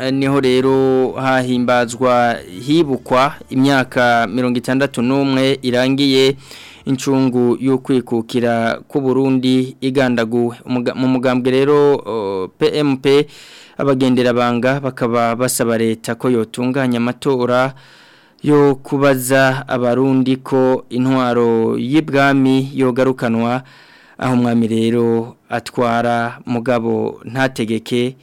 eh, niho rero hahimbazwa hibukwa imyaka mirongo itandatu n'umwe irangiye incungu y'ukwikukira k'uburundi igandaguwe mu mugambwe rero pmp oh, abagenderabanga bakaba basaba leta ko yotunganya amatora yo kubaza abarundi ko intwaro y'ibwami yogarukanwa aho umwami rero atwara mugabo ntategeke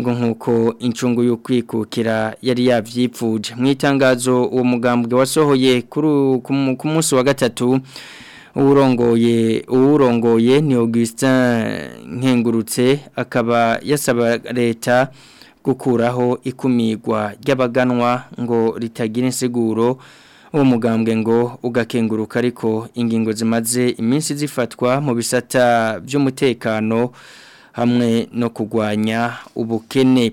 ngo nk'uko incungu y'ukwikukira yari yabyipfuje mu itangazo uwo mugambwe wasohoye kuri ku munsi wa gatatu uwurongoye uwurongoye ni Augustin nkengurutse akaba yasaba leta gukuraho ikumigwa ry'abaganwa ngo ritagira insiguro uwo ngo ugakenguruka ariko ingingo zimaze iminsi zifatwa mu bisata by'umutekano hamwe no kugwanya ubukene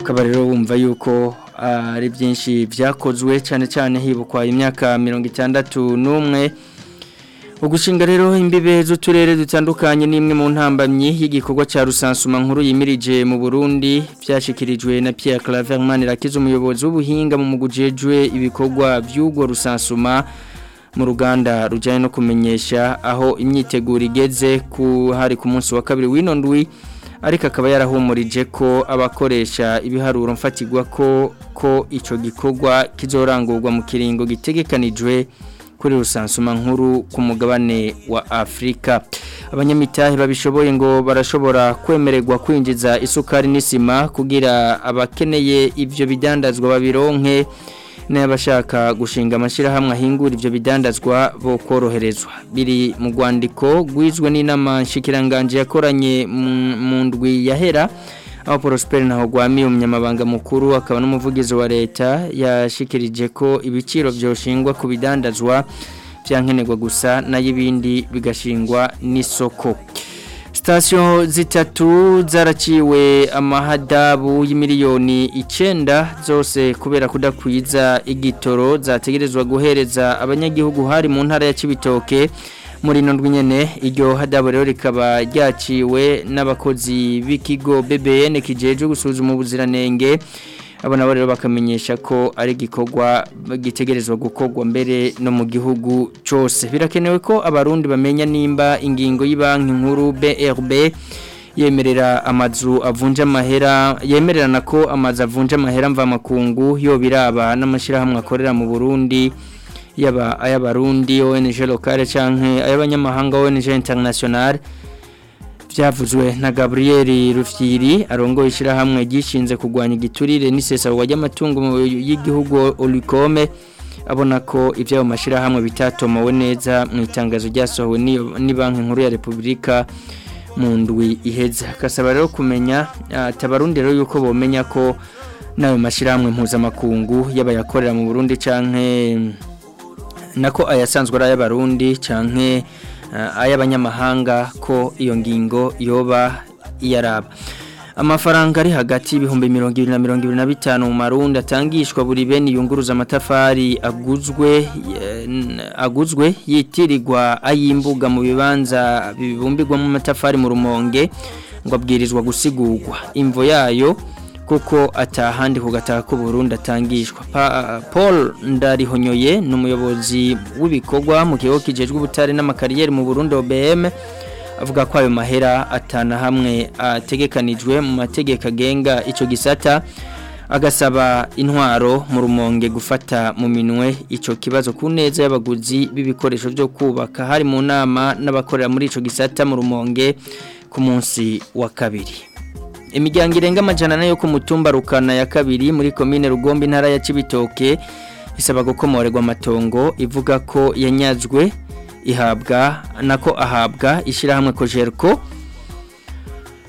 ukaba rero wumva yuko ah, ari byinshi byakozwe cyane cyane hibukwa imyaka mirongo itandatu n'umwe Ugushinga rero imbibe z'uturere dutandukanye n’imwe mu ntambamyi y'igikorwa cya rusansuma nkuru yimirije mu Burundi byashikirijwe na Pierre Claverman rakize umuyobozi w'ubuhinga mu mugujejwe ibikorwa by'ugwo rusansuma mu ruganda rujyanye no kumenyesha aho imyiteguro igeze ku hari ku munsi wa kabiri w'ino ariko akaba yarahumurije ko abakoresha ibiharuro mfatigwa ko ko icyo gikorwa kizorangurwa mu kiringo gitegekanijwe kuri rusansuma nkuru ku mugabane wa afurika abanyamitahe babishoboye ngo barashobora kwemererwa kwinjiza isukari n'isima kugira abakeneye ibyo bidandazwa babironke n'abashaka gushinga amashyirahamwe ahingura ibyo bidandazwa bo koroherezwa biri mu rwandiko rwizwe n'inama nshikiranganje yakoranye mu ndwi yahera aho Prosper Ntahogwami umunyamabanga mukuru akaba n'umuvugizi wa leta yashikirije ko ibiciro byoshingwa ku bidandazwa byankenerwa gusa nayo y’ibindi bigashingwa n'isoko sitasiyo zitatu zaraciwe amahadabu y'imiliyoni icyenda zose kubera kudakwiza igitoro zategerezwa guhereza abanyagihugu hari mu ntara ya kibitoke muri ndwi nyene iryo hadabo rikaba ryaciwe n'abakozi b'ikigo BBN kijeje gusuzuma ubuziranenge abo nabo bakamenyesha ko ari gikogwa gitegerezwa gukogwa mbere no mu gihugu cyose birakenewe ko abarundi bamenya nimba ingingo y'Ibanki Nkuru BRB yemerera amazu avunje amahera yemererana ko amazu avunja amahera mva mvamakungu yo biraba n'amashyirahamwe akorera mu Burundi y'abarundi ONG locale canke ay'abanyamahanga ONG international byavuzwe na Gabriel Rufyiri arongoye ishyirahamwe ryishinze kugwanya igiturire n'isesagwa ry'amatungo y'igihugu Olicome abona ko iby'ayo mashyirahamwe bitatomowe neza mu itangazo ryasohowe ni banki nkuru ya repubulika mu ndwi iheza gasaba rero kumenya ah, atabarundi rero yuko bomenya ko n'ayo mashyirahamwe mpuzamakungu yakorera mu burundi cyangwa nako ayasanzwe ari ay'abarundi cyane eh, ay'abanyamahanga ko iyo ngingo yoba iyaraba amafaranga ari hagati y'ibihumbi mirongo ibiri na mirongo ibiri na bitanu mu marundi atangishwa buri bene yunguruza amatafari aguzwe eh, aguzwe yitirirwa ay'imbuga mu bibanza bibumbirwamo amatafari mu rumonge ngo abwirizwa gusigurwa imvo yayo kuko atahandi ku gataka k'uburundi atangishwa paul ndarihonyoye ni umuyobozi w'ibikorwa mu kigo kijejwe ubutare n'amakariyeri mu burundi obm avuga ko ayo mahera atana hamwe ategekanijwe mu mategeko agenga icyo gisata agasaba intwaro mu rumonge gufata mu minwe icyo kibazo ku neza y'abaguzi b'ibikoresho byo kubaka hari mu nama n'abakorera muri icyo gisata mu rumonge ku munsi wa kabiri imiryango irenga amajana ane yo ku mutumba rukana ya kabiri muri komine Rugombi intara ya kibitoke isaba gukomorerwa amatongo ivuga ko yanyazwe ihabwa nako ahabwa ishyirahamwe kojeriko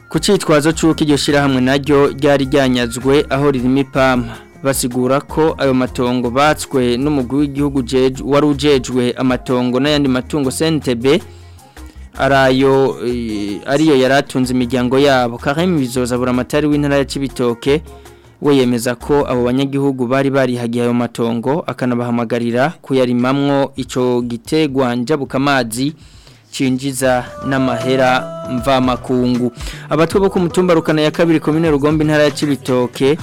ku cyitwazo cy'uko iryo shyirahamwe naryo ryari ryanyazwe aho ririmo ipampa basigura ko ayo matongo batswe n'umugwi w'igihugu wari ujejwe amatongo n'ayandi matungo sentebe arayo eh, ariyo yari atunze imiryango yabo kareme bizoza buri amatari w'intara ya kibitoke we yemeza ko abo banyagihugu bari barihagiye ayo matongo akanabahamagarira kuyarimamwo icyo gitegwa amazi cinjiza n'amahera mvamakungu abatwe bo ku mutumba rukana ya kabiri komine rugomba intara ya kibitoke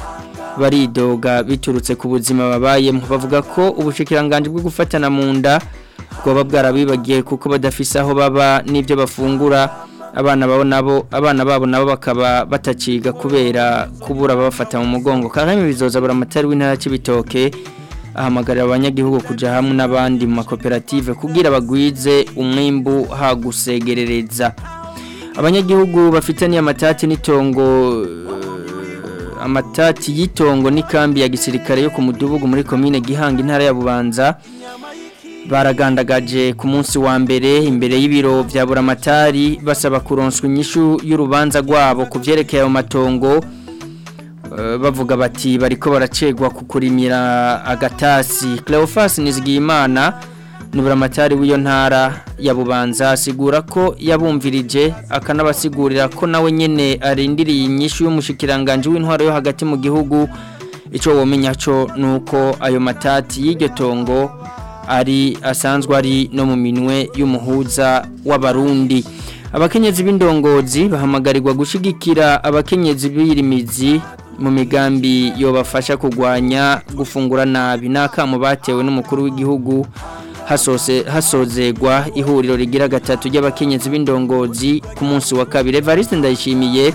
baridoga biturutse ku buzima babayemo bavuga ko ubushikiranganje bwo gufatana munda. nda bwaba bwarabibagiye kuko badafise aho baba n'ibyo bafungura abana babo nabo abana babo nabo bakaba batakiga kubera kubura babafata mu mugongo karame bizoza buramatari w'intara cy'ibitoke ahamagarira abanyagihugu kujya hamwe n'abandi mu makoperative kugira bagwize umwimbu hagusegerereza abanyagihugu bafitaniye amatati n'itongo eh, amatati y'itongo n'ikambi ya gisirikare yo ku mudugudu muri komine gihanga intara ya bubanza baragandagaje ku munsi wa mbere imbere y'ibiro bya buramatari basaba kuronswa inyishu y'urubanza rwabo ku byerekeye ayo matongo eh, bavuga bati bariko baracegwa kukurimira agatasi Cleophas Nizigiyimana ni buramatari w'iyo ntara ya bubanza asigura ko yabumvirije akanabasigurira ko nawe nyene arindiriye inyishu y'umushikiranganje w'intwaro yo hagati mu gihugu ico womenya cyo nuko ayo matati y'iryo tongo ari asanzwe ari no mu minwe y'umuhuza w'abarundi abakenyezi b'indongozi bahamagarirwa gushigikira abakenyezi b'irimizi mu migambi yo bafasha kugwanya gufungura nabi n'akamu batewe n'umukuru w'igihugu hasozegwa ihuriro rigira gatatu ry'abakenyezi b'indongozi ku munsi wa kabiri Evariste ndayishimiye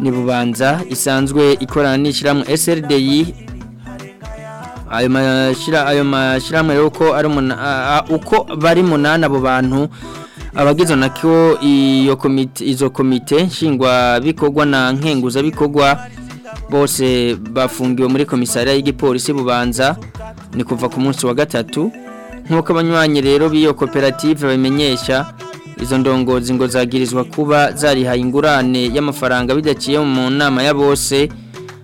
ni bubanza isanzwe ikorana n'ishyirahamwe SRDI ayo mashyira ayo mashyirahamwe yuko ari uko bari munana abo bantu abagize na ko iyo komite izo komite nshingwa bikorwa na nkenguza bikorwa bose bafungiwe muri komisariya y'igipolisi bubanza ni kuva ku munsi wa gatatu nk'uko abanywanyi rero b'iyo koperative bamenyesha izo ndongozi ngo zagirizwa kuba zarihaye ingurane y'amafaranga bidaciye mu nama ya bose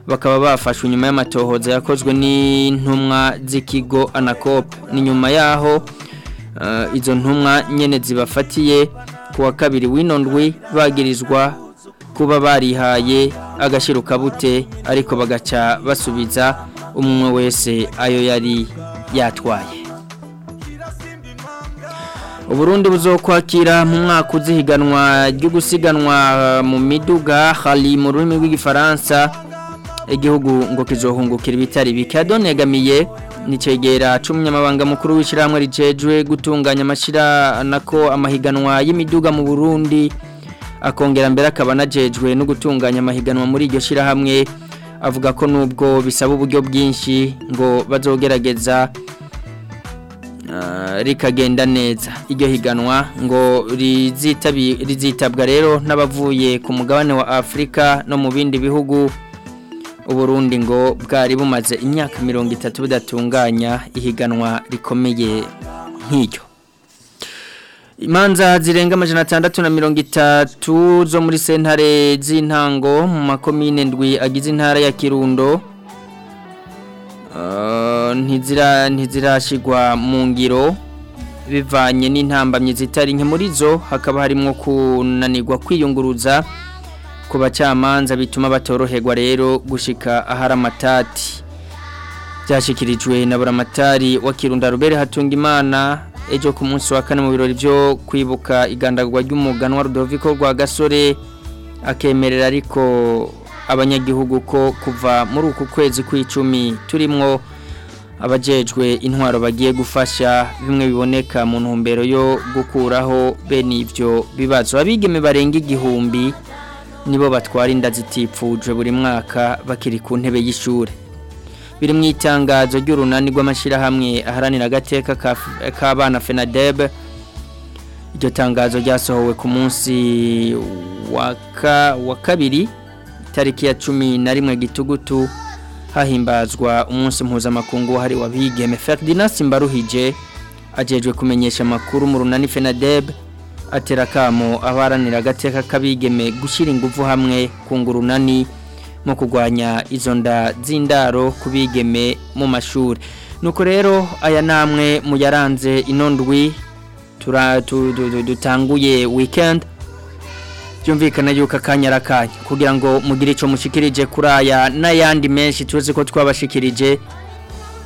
bakaba bafashwe nyuma y'amatohoza yakozwe n'intumwa z'ikigo anakope ni nyuma yaho eh, izo ntumwa nyine zibafatiye kuwa kabiri w'inondwi bagirizwa kuba barihaye agashyiro kabute ariko bagaca basubiza umwe wese ayo yari yatwaye uburundi buzokwakira mu mwaka uzihiganwa ryo gusiganwa mu miduga hali mu rurimi rw'igifaransa igihugu ngo kizohungukira bitari bikado negamiye nicegera cy'umunyamabanga mukuru w'ishyirahamwe rijejwe gutunganya amashyirana ko amahiganwa y'imiduga mu Burundi akongera mbere akaba anajejwe no gutunganya amahiganwa muri iryo shyirahamwe avuga ko nubwo bisaba uburyo bwinshi ngo bazogerageza ah, rikagenda neza iryo higanwa ngo rizitabwa rero n'abavuye ku mugabane wa Afrika no mu bindi bihugu uburundi ngo bwari bumaze imyaka mirongo itatu budatunganya ihiganwa rikomeye nk'iryo imanza zirenga amajana atandatu na mirongo itatu zo muri sentare z'intango mu makomine ndwi agize intara ya kirundo ah, ntizirashyirwa mu ngiro bivanye n'intambamyi zitari nke muri zo hakaba harimo kunanirwa kwiyunguruza ku bacamanza bituma batoroherwa rero gushika ahari amatati byashyikirijwe na buramatari wa kirunda rubere hatunga imana ejo ku munsi wa kane mu birori byo kwibuka igandagwa wa rudoviko rwa gasore akemerera ariko abanyagihugu ko kuva muri uku kwezi kw'icumi turimo abajejwe intwaro bagiye gufasha bimwe biboneka mu ntumbero yo gukuraho bene ibyo bibazo abigeme barenga igihumbi nibo batwara inda buri mwaka bakiri ku ntebe y'ishuri biri mu itangazo ry'urunani rw'amashyirahamwe aharanira agateka k'abana Fenadeb iryo tangazo ryasohowe ku munsi wa kabiri tariki ya cumi na rimwe gitugutu hahimbazwa umunsi mpuzamakungu wa abigeme ferdinand simbaruhije ajejwe kumenyesha amakuru mu runani fenadebe atera akamo abaranira agateka k'abigeme gushyira ingufu hamwe ku ngurunani mu kugwanya izo nda z'indaro kubigeme mu mashuri nuko rero aya namwe amwe mu yaranze inondwi dutanguye wikendi byumvikana yuko akanya ari kugira ngo mugire icyo mushikirije kuri aya n'ayandi menshi tuzi ko twabashikirije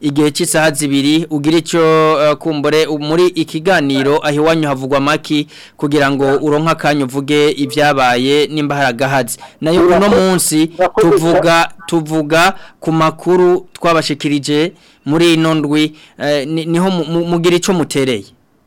igihe cy'isaha zibiri ugira icyo uh, kumbure muri ikiganiro ahiwanyu iwanyu havugwa amaki kugira ngo uronke akanya uvuge ibyabaye nimba haragahaze nayo uno munsi tuvuga tuvuga ku makuru twabashikirije muri ino eh, niho mugira icyo mutereye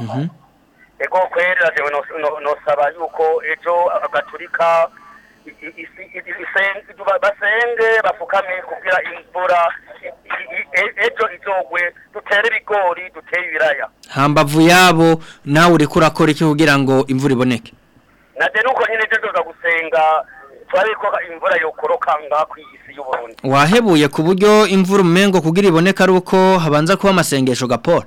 mhm. ego kwera nosaba yuko ejo agaturika basenge bapfukame kugira imvura e, ejo izogwe dutere ibigori duteye ibiraya hambavu yabo nawe uriko urakora iki kugira ngo imvura iboneke nade nuko nyine ejo tuza gusenga turabe imvura yokoroka ngaha ku isi y'uburundi wahebuye ku buryo imvura umengo kugira iboneka ari habanza kuba amasengesho gapora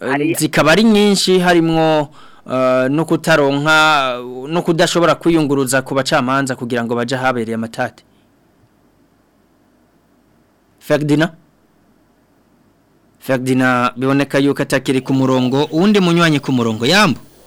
eh, zikaba ari nyinshi harimwo eh, no kutaronka no kudashobora kwiyunguruza ku bacamanza kugira ngo bajye ahabereye amatati fagidina fagidina biboneka yuko atakiri ku murongo uwundi munywanyi ku murongo yambo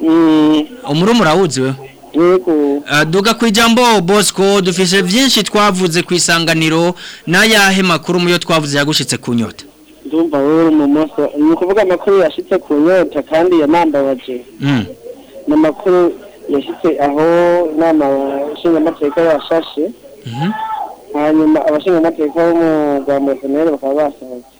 mm. umuruma urawuzi wewe duga ku ijambo bosco dufise byinshi twavuze ku isanganiro n'ayahe makuru muyo twavuze yagushitse ku nyota ndumva rero mu munsi ni ukuvuga amakuru yashyitse ku nyota kandi yanambabaje hmm. ni amakuru yashyitse aho inama nshingamateka yashashe mhm. hanyuma abashingamateka bo mu rwanda bakaba basohotse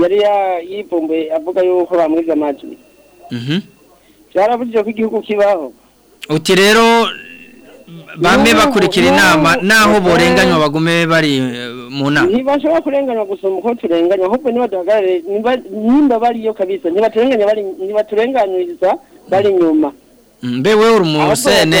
yari yivumbuye avuga yuko bamwiza amajwi byaravuze ko igihugu kibaho uti rero bamwe bakurikira inama naho eh, borenganywa bagume bari mu nama ntibashobora kurenganywa gusoma uko turenganya ahubwo nibadahagarare nimba bariyo kabisa ntibaturenganya bari ntibaturenganiriza bari inyuma mm. mm, mbe wewe uri mu sene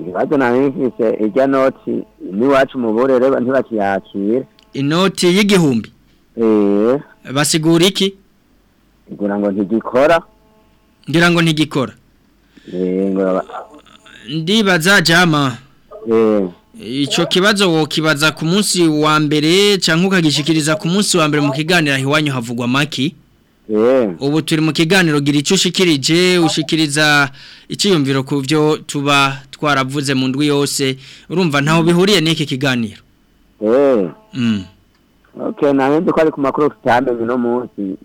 ibibazo nari bifite irya noti n'iwacu mu burere ntibakiyakira inoti y'igihumbi eee eh. basigura iki ngira ngo nigikora ngira ngo ntigikora eh, ndibaza jama eh. icyo kibazo kibaza ku munsi wa mbere cyangwa ukagishikiriza ku munsi wa mbere mu kiganiro iwanyu havugwa maki ubu turi mu kiganiro gira icyo ushikirije ushikiriza icyiyumviro ku byo tuba twaravuze mu ndwi yose urumva ntaho bihuriye n'iki kiganiro mm. oke ntarenze ko ari ku makuru tutamenye uno munsi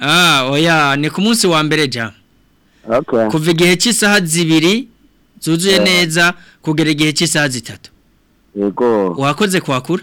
ah, oya ni ku munsi wa mbere jya kuva igihe cy'isaha zibiri zuzuye neza kugera igihe cy'isaha zitatu wakoze kwakura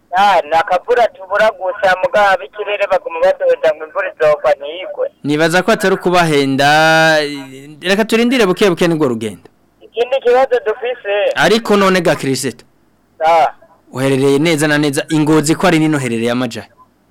ni akavura tubura gusa mugabo ikirere baguma badonda ngo imvura izova ntiyigwe nibaza ko atari ukubahenda reka turindire buke buke nibwo rugendo ikindi kibazo dufise ariko none ga kirisita ah. uherereye neza na neza ingozi ko ari nino herereye amajyane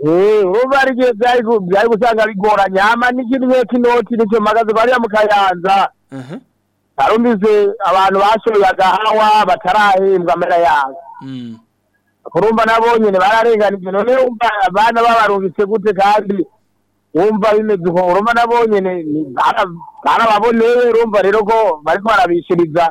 urumva eh, arigihe vyari gusanga bigora nyama n'ikintu nkekinoti nico mpagaze bariya mu kayanza arumvise abantu bashoye agahawa batarahembwa amera yabo mm. kurumva nabonyene bararenganije none umva abana babarungise gute kandi wumva bimeze uko urumva nabo barababoneye urumva rero ko bari barabishiriza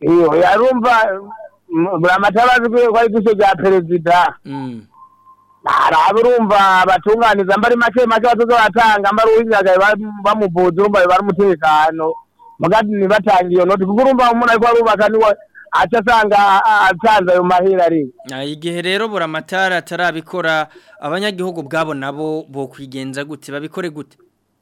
iyo yarumva azi ko ari igice rya perezida haraba mm. batunganiza mbari make make batoza batanga mbari uwingagaye bamuvuza urumva biba ari umutekano mugati ntibatange iyo noti kuko urumva umuntu ariko arubaka niwe aca asanga atanze ayo mahera ari igihe rero buri amatara atarabikora abanyagihugu bwabo nabo bokwigenza gute babikore gute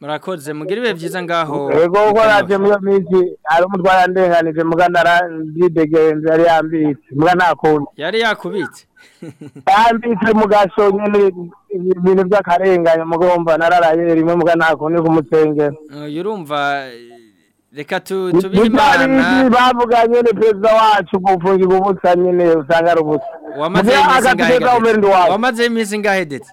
murakoze mugire ibihe byiza ngaho yego kuko naje muri iyo minsi umutwara ndenganije muga nara yidegeye yari yambitse muga ntakunda yari yakubitse yambitse mugasho nyene ibintu vy'akarenganya mugomba nararaye rimwe muganako ni kumusengera oh, yurumva reka tubiri bavuga nyene perezida wacu gufungirwa ubusa nyene usanga ari ubusa wamazeho iminsi ngahedetse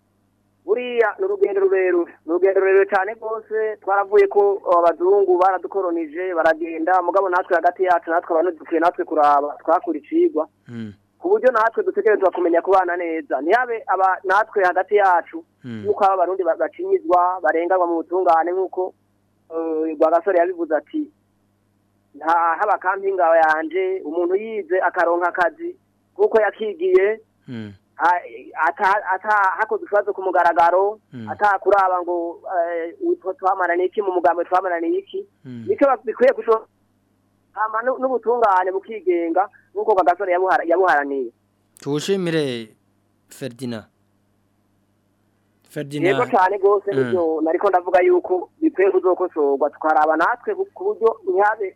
buriya ni urugendo rurerure ni urugendo rurerure cyane rwose twaravuye ko abazungu baradukoronije baragenda mugabo natwe hagati yacu natwe abantu dukwiye natwe kuraba twakura mm. ku buryo natwe dutegerezwa kumenya kubana neza ntiyabe natwe hagati yacu nk'uko mm. aba barundi bacinyizwa barenganywa mu butungane nk'uko eh, gasore yabivuze ati nta haba kampinga yanje umuntu yize akaronka akazi kuko yakigiye hmm. atahakoze ikibazo ku mugaragaro hmm. atakuraba ngo eh, twamaraniye iki mu mugambi twamaraniye iki hmm. nicyo bikwiye gushora n'ubutungane bukigenga nk'uko kagasore yabuharaniye tuwushimire feridina yego cyane rwose nibyo nariko ndavuga yuko bikwiye kuzokosorwa tukaraba natwe ku buryo ntihabe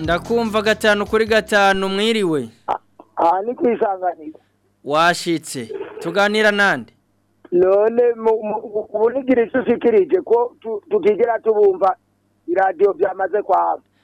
ndakumva gatanu kuri gatanu mwiriwe aha ah, ni ku isanganiro washitse tuganira nande none ubu ntigire icyo ushikirije ko tutigera tubumva iradiyo byamaze kwaba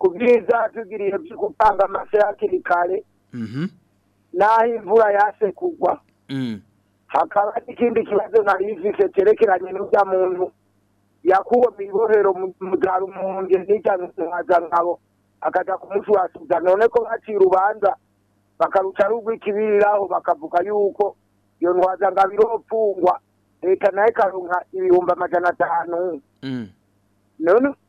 bwiza tugiriye byo gutanga amase hakiri Mm-hmm. n'aho imvura yase kugwa mm. hakaba n'ikindi kibazo ntarivise cyerekeranye n'ibya muntu yakuwe mu ibohero mu byaro mu ngezi n'ijya nkabo akajya kumusuhasuza none ko baciye urubanza bakaruca rugwikibiriraho bakavuga yuko iyo ntwazangabo iropfungwa leta nayo ikaronka ibihumbi amajana atanu mm. none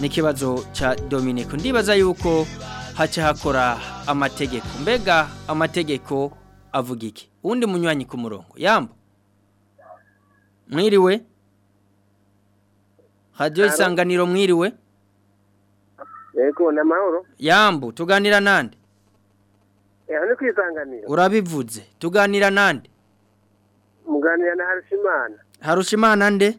n'ikibazo cya Dominico ndibaza yuko haca hakora amategeko mbega amategeko avuga iki uwundi munywanyi ku murongo yamba mwiriwe hadiyo isanganiro mwiriwe Yego eh, na mahoro. Yambu tuganira nande? Eh hano kwisanganira. Urabivuze tuganira nande? Muganira na Harushimana. Harushimana nde?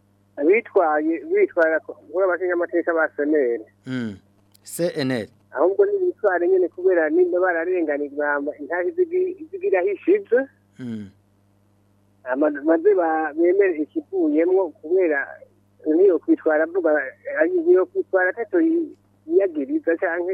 bitwaye bitwara kuri abashinjamateka ba seneri seneri hmm. ahubwo n'ibitwara nyine kubera nimba bararenganijwe intahe zigiraho ishize hmm. maze bemere ikivuyemo kubera niyo kwitwara avuga niyo kwitwara atatu yiyagiriza cyangwa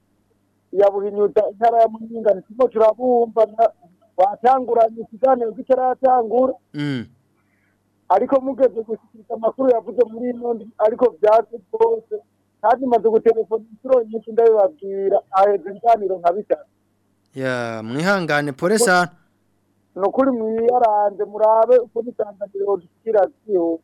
ya buhinyuza intara ya muhinga ntitimo turabumva batanguranye ikiganiro kitaratangura mm. ariko mugeze gushyikiriza amakuru yavuze muri ino ariko byaze rwose kandi maze gutelefona inshuro nyinshi ndabibabwira aheza ibiganiro nka bitatu mwihangane polisa ni ukuri mwiyaranze murabe uko n'itanganiro rishyira ryihuse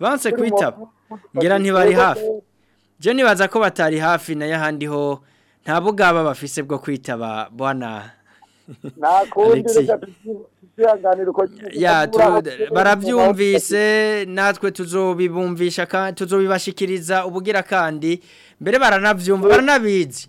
banse kwitaba ngira ntibari hafi je baza ko batari hafi na yahandi ho nta bugaba bafise bwo kwitaba bwana Nakundi ya barabyumvise natwe tuzobibumvisha kandi tuzobibashikiriza ubugira kandi mbere baranabyumva eh. baranabizi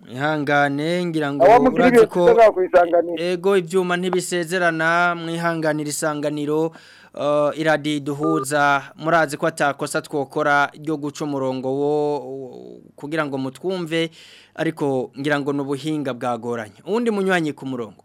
mwihangane ngira ngo urazi ko ego ibyuma ntibisezerana mwihanganira isanganiro uh, iradi duhuza murazi ko atakosa twokora ryo guca umurongo wo kugira ngo mutwumve ariko ngira ngo nubuhinga bwagoranye undi munywanyi ku murongo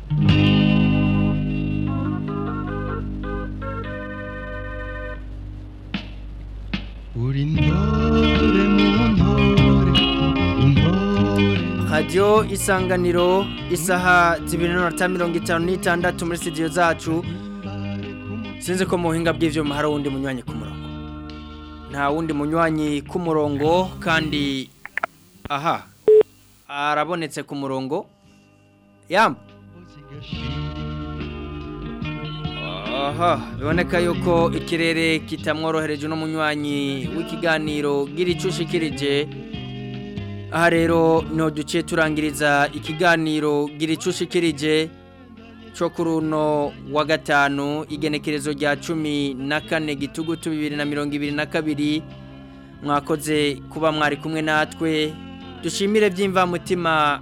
isanganiro isaha zibiri mirongo itanu n'itandatu muri sitidiyo zacu sinzi ko mu buhinga bw'ibyuma hari uwundi munywanyi ku murongo nta wundi munywanyi ku murongo kandi aha arabonetse ku murongo yamba aha biboneka yuko ikirere kitamworohereje uno munywanyi w'ikiganiro bw'iricushikirije aha rero ntuduce turangiriza ikiganiro gira icushikirije cyo kuri wa gatanu igenekerezo rya cumi na kane bibiri na mirongo ibiri na kabiri mwakoze kuba mwari kumwe natwe dushimire by'imvamutima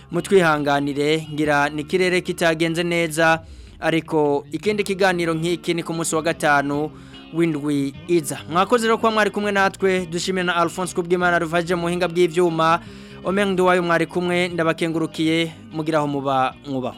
mutwihanganire ngira ni nikirere kitagenze neza ariko ikindi kiganiro nk'iki ni ku munsi wa gatanu w'indwi iza mwakoze rero kuba mwari kumwe natwe dushimira na Alphonse kubw'Imana ruvaje mu hinga bw'ivyuma Omeng duwayo mwari kumwe ndabakengurukiye mugiraho muba mwubaho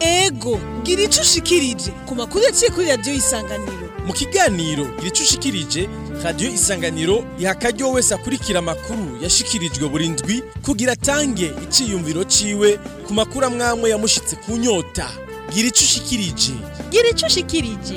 ego ngira icyo ushikirije ku makuru yaciye kuri radiyo isanganiro mu kiganiro ngira icyo ushikirije radiyo isanganiro iha wese akurikira amakuru yashikirijwe buri ndwi kugira atange icyiyumviro ciwe ku makuru amwamwe yamushyitse ku nyota gira icyo ushikirije gira icyo ushikirije